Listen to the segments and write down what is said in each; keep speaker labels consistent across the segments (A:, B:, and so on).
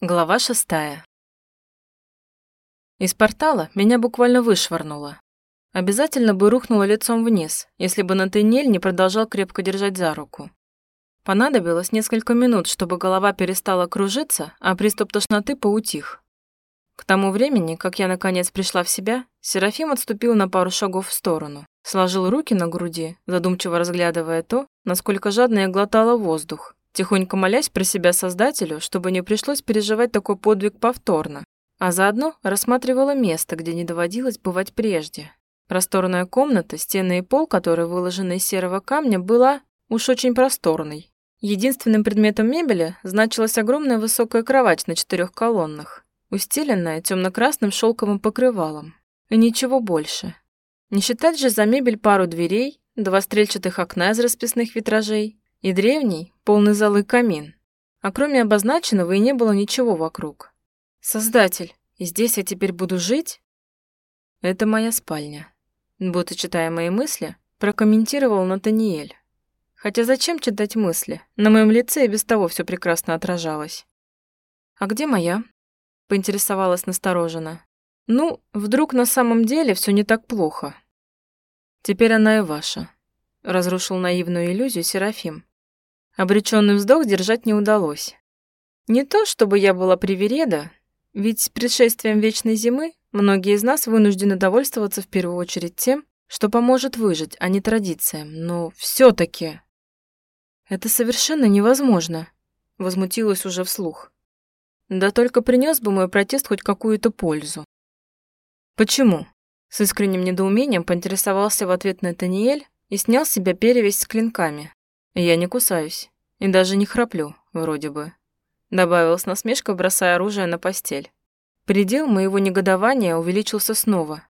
A: Глава шестая. Из портала меня буквально вышвырнуло. Обязательно бы рухнуло лицом вниз, если бы Натаниэль не продолжал крепко держать за руку. Понадобилось несколько минут, чтобы голова перестала кружиться, а приступ тошноты поутих. К тому времени, как я наконец пришла в себя, Серафим отступил на пару шагов в сторону, сложил руки на груди, задумчиво разглядывая то, насколько жадно я глотала воздух, тихонько молясь про себя Создателю, чтобы не пришлось переживать такой подвиг повторно, а заодно рассматривала место, где не доводилось бывать прежде. Просторная комната, стены и пол, которые выложены из серого камня, была уж очень просторной. Единственным предметом мебели значилась огромная высокая кровать на четырех колоннах, устеленная темно-красным шелковым покрывалом. И ничего больше. Не считать же за мебель пару дверей, два стрельчатых окна из расписных витражей, и древний, полный залы камин. А кроме обозначенного и не было ничего вокруг. Создатель, и здесь я теперь буду жить? Это моя спальня. Будто читая мои мысли, прокомментировал Натаниэль. Хотя зачем читать мысли? На моем лице и без того все прекрасно отражалось. «А где моя?» — поинтересовалась настороженно. «Ну, вдруг на самом деле все не так плохо?» «Теперь она и ваша», — разрушил наивную иллюзию Серафим. Обреченный вздох держать не удалось. Не то, чтобы я была привереда, ведь с предшествием вечной зимы многие из нас вынуждены довольствоваться в первую очередь тем, что поможет выжить, а не традициям, но все таки Это совершенно невозможно, возмутилась уже вслух. Да только принес бы мой протест хоть какую-то пользу. Почему? С искренним недоумением поинтересовался в ответ Натаниэль и снял с себя перевязь с клинками. Я не кусаюсь. И даже не храплю, вроде бы. Добавил с насмешкой, бросая оружие на постель. Предел моего негодования увеличился снова.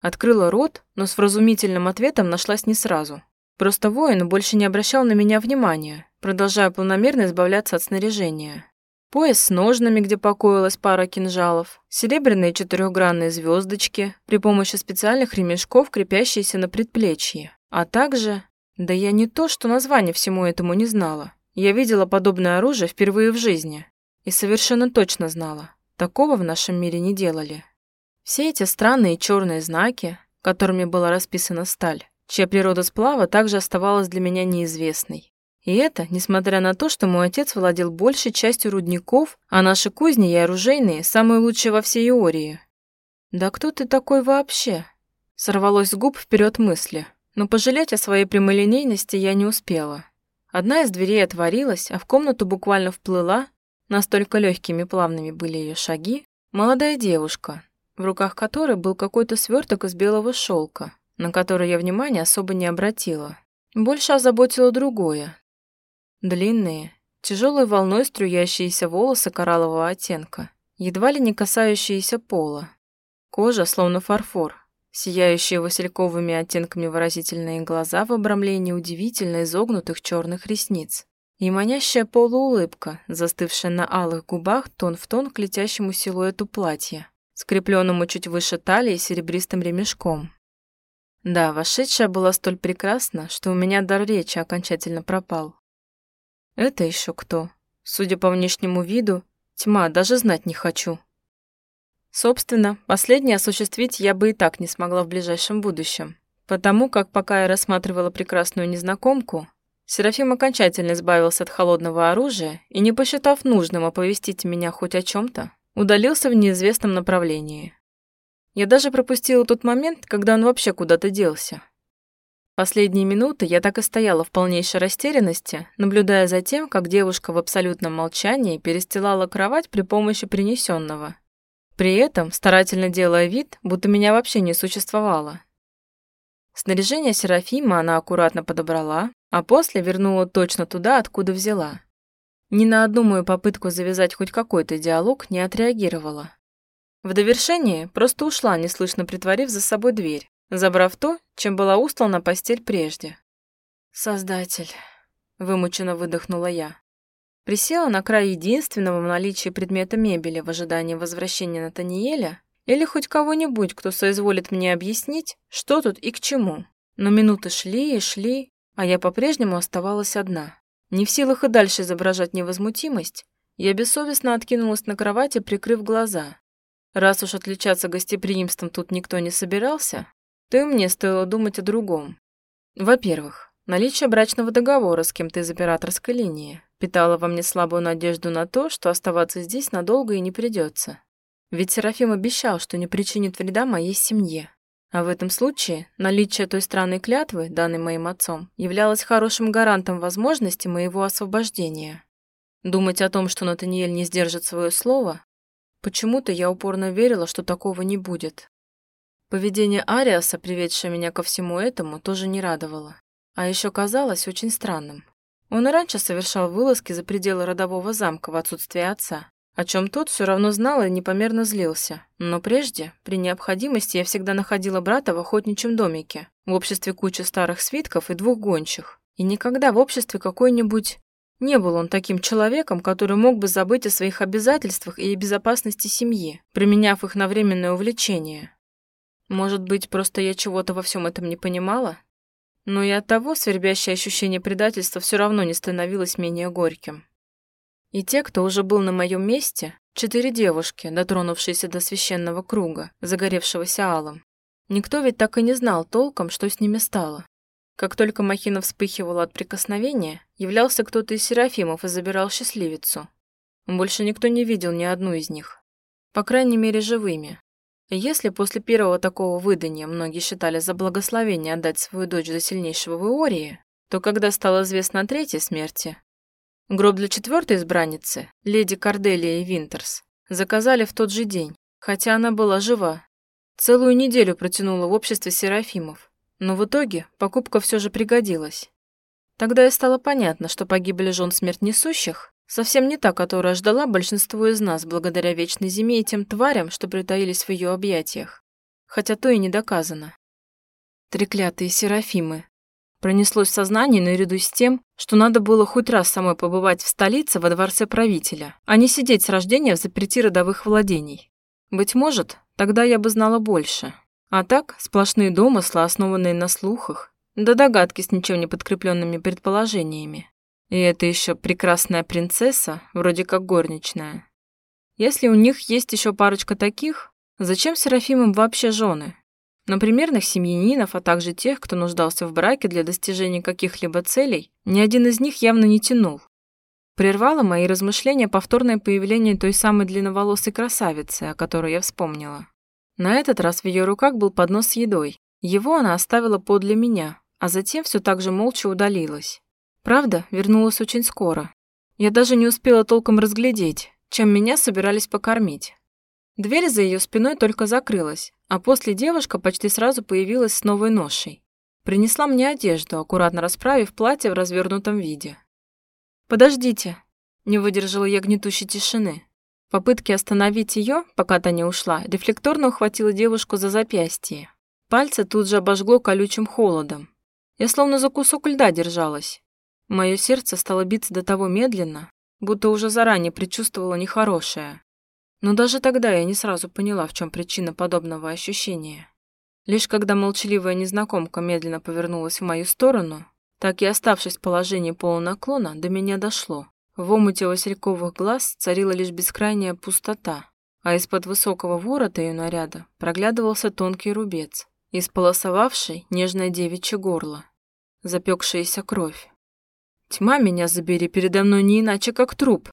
A: Открыла рот, но с вразумительным ответом нашлась не сразу. Просто воин больше не обращал на меня внимания, продолжая планомерно избавляться от снаряжения. Пояс с ножнами, где покоилась пара кинжалов, серебряные четырехгранные звездочки при помощи специальных ремешков, крепящиеся на предплечье, а также да я не то, что название всему этому не знала. Я видела подобное оружие впервые в жизни. И совершенно точно знала. Такого в нашем мире не делали. Все эти странные черные знаки, которыми была расписана сталь, чья природа сплава также оставалась для меня неизвестной. И это, несмотря на то, что мой отец владел большей частью рудников, а наши кузни и оружейные самые лучшие во всей Иории. «Да кто ты такой вообще?» Сорвалось с губ вперед мысли, но пожалеть о своей прямолинейности я не успела. Одна из дверей отворилась, а в комнату буквально вплыла, настолько легкими плавными были ее шаги, молодая девушка, в руках которой был какой-то сверток из белого шелка, на который я внимания особо не обратила. Больше озаботило другое. Длинные, тяжелой волной струящиеся волосы кораллового оттенка, едва ли не касающиеся пола. Кожа, словно фарфор, Сияющие васильковыми оттенками выразительные глаза в обрамлении удивительно изогнутых черных ресниц. И манящая полуулыбка, застывшая на алых губах тон в тон к летящему силуэту платья, скрепленному чуть выше талии серебристым ремешком. Да, вошедшая была столь прекрасна, что у меня дар речи окончательно пропал. Это еще кто? Судя по внешнему виду, тьма, даже знать не хочу. Собственно, последнее осуществить я бы и так не смогла в ближайшем будущем, потому как пока я рассматривала прекрасную незнакомку, Серафим окончательно избавился от холодного оружия и, не посчитав нужным оповестить меня хоть о чем то удалился в неизвестном направлении. Я даже пропустила тот момент, когда он вообще куда-то делся. Последние минуты я так и стояла в полнейшей растерянности, наблюдая за тем, как девушка в абсолютном молчании перестилала кровать при помощи принесенного при этом старательно делая вид, будто меня вообще не существовало. Снаряжение Серафима она аккуратно подобрала, а после вернула точно туда, откуда взяла. Ни на одну мою попытку завязать хоть какой-то диалог не отреагировала. В довершение просто ушла, неслышно притворив за собой дверь, забрав то, чем была устлана постель прежде. «Создатель», — вымученно выдохнула я. Присела на край единственного в наличии предмета мебели в ожидании возвращения Натаниэля или хоть кого-нибудь, кто соизволит мне объяснить, что тут и к чему. Но минуты шли и шли, а я по-прежнему оставалась одна. Не в силах и дальше изображать невозмутимость, Я бессовестно откинулась на кровати, прикрыв глаза. Раз уж отличаться гостеприимством тут никто не собирался, то и мне стоило думать о другом. Во-первых, наличие брачного договора с кем-то из операторской линии питало во мне слабую надежду на то, что оставаться здесь надолго и не придется. Ведь Серафим обещал, что не причинит вреда моей семье. А в этом случае наличие той странной клятвы, данной моим отцом, являлось хорошим гарантом возможности моего освобождения. Думать о том, что Натаниэль не сдержит свое слово, почему-то я упорно верила, что такого не будет. Поведение Ариаса, приведшее меня ко всему этому, тоже не радовало. А еще казалось очень странным. Он и раньше совершал вылазки за пределы родового замка в отсутствие отца о чем тот все равно знал и непомерно злился. Но прежде, при необходимости, я всегда находила брата в охотничьем домике, в обществе кучи старых свитков и двух гончих. И никогда в обществе какой-нибудь... Не был он таким человеком, который мог бы забыть о своих обязательствах и безопасности семьи, применяв их на временное увлечение. Может быть, просто я чего-то во всем этом не понимала? Но и от того свербящее ощущение предательства все равно не становилось менее горьким. И те, кто уже был на моем месте, четыре девушки, дотронувшиеся до священного круга, загоревшегося алым. Никто ведь так и не знал толком, что с ними стало. Как только махина вспыхивала от прикосновения, являлся кто-то из серафимов и забирал счастливицу. Больше никто не видел ни одну из них. По крайней мере, живыми. Если после первого такого выдания многие считали за благословение отдать свою дочь за сильнейшего в Иории, то когда стало известно о третьей смерти, Гроб для четвертой избранницы, леди Корделия и Винтерс, заказали в тот же день, хотя она была жива. Целую неделю протянула в обществе Серафимов, но в итоге покупка все же пригодилась. Тогда и стало понятно, что погибли жен смерть несущих, совсем не та, которая ждала большинство из нас благодаря вечной зиме и тем тварям, что притаились в ее объятиях. Хотя то и не доказано. Треклятые Серафимы, Пронеслось в сознании наряду с тем, что надо было хоть раз самой побывать в столице во дворце правителя, а не сидеть с рождения в заперти родовых владений. Быть может, тогда я бы знала больше. А так, сплошные домыслы, основанные на слухах, да догадки с ничем не подкрепленными предположениями. И это еще прекрасная принцесса, вроде как горничная. Если у них есть еще парочка таких, зачем Серафимам вообще жены? Но примерных семьянинов, а также тех, кто нуждался в браке для достижения каких-либо целей, ни один из них явно не тянул. Прервало мои размышления повторное появление той самой длинноволосой красавицы, о которой я вспомнила. На этот раз в ее руках был поднос с едой. Его она оставила подле меня, а затем все так же молча удалилась. Правда, вернулась очень скоро. Я даже не успела толком разглядеть, чем меня собирались покормить. Дверь за ее спиной только закрылась, а после девушка почти сразу появилась с новой ношей. Принесла мне одежду, аккуратно расправив платье в развернутом виде. «Подождите», – не выдержала я гнетущей тишины. Попытки остановить ее, пока та не ушла, рефлекторно ухватила девушку за запястье. Пальцы тут же обожгло колючим холодом. Я словно за кусок льда держалась. Мое сердце стало биться до того медленно, будто уже заранее предчувствовало нехорошее. Но даже тогда я не сразу поняла, в чем причина подобного ощущения. Лишь когда молчаливая незнакомка медленно повернулась в мою сторону, так и оставшись в положении полунаклона, до меня дошло. В омуте васильковых глаз царила лишь бескрайняя пустота, а из-под высокого ворота ее наряда проглядывался тонкий рубец, исполосовавший нежное девичье горло, запекшаяся кровь. Тьма меня забери, передо мной не иначе, как труп.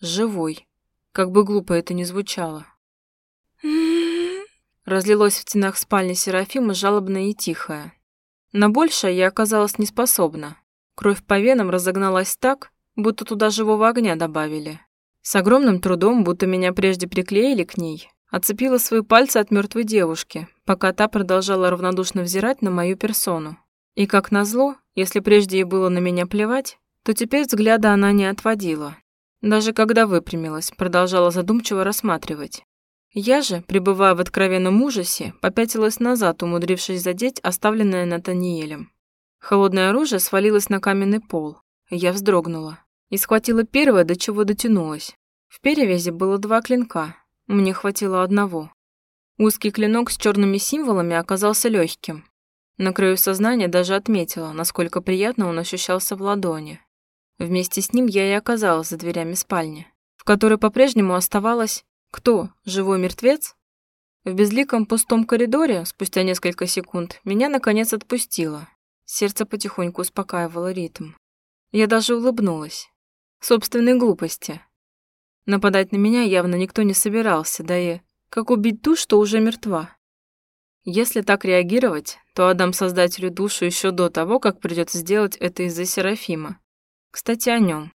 A: Живой, как бы глупо это ни звучало. Разлилось в стенах спальни Серафима жалобное и тихое. На большее я оказалась неспособна. Кровь по венам разогналась так, будто туда живого огня добавили. С огромным трудом, будто меня прежде приклеили к ней, отцепила свои пальцы от мертвой девушки, пока та продолжала равнодушно взирать на мою персону. И как назло, если прежде ей было на меня плевать, то теперь взгляда она не отводила. Даже когда выпрямилась, продолжала задумчиво рассматривать. Я же, пребывая в откровенном ужасе, попятилась назад, умудрившись задеть оставленное Натаниэлем. Холодное оружие свалилось на каменный пол. Я вздрогнула и схватила первое, до чего дотянулась. В перевязи было два клинка, мне хватило одного. Узкий клинок с черными символами оказался легким. На краю сознания даже отметила, насколько приятно он ощущался в ладони. Вместе с ним я и оказалась за дверями спальни, в которой по-прежнему оставалась кто? Живой мертвец? В безликом пустом коридоре, спустя несколько секунд, меня наконец отпустило. Сердце потихоньку успокаивало ритм. Я даже улыбнулась. Собственной глупости. Нападать на меня явно никто не собирался, да и как убить ту, что уже мертва? Если так реагировать, то отдам Создателю душу еще до того, как придется сделать это из-за Серафима. Кстати, о нем.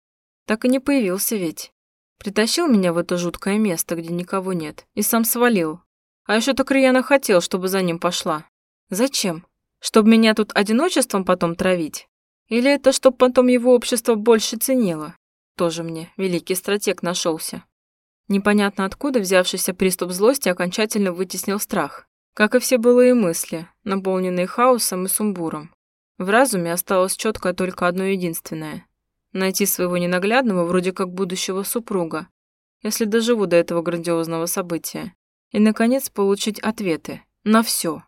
A: Так и не появился ведь. Притащил меня в это жуткое место, где никого нет, и сам свалил. А еще так рьяно хотел, чтобы за ним пошла. Зачем? Чтобы меня тут одиночеством потом травить? Или это чтоб потом его общество больше ценило? Тоже мне великий стратег нашелся. Непонятно откуда взявшийся приступ злости окончательно вытеснил страх, как и все былые мысли, наполненные хаосом и сумбуром. В разуме осталось четко только одно единственное – найти своего ненаглядного, вроде как будущего супруга, если доживу до этого грандиозного события, и, наконец, получить ответы на все.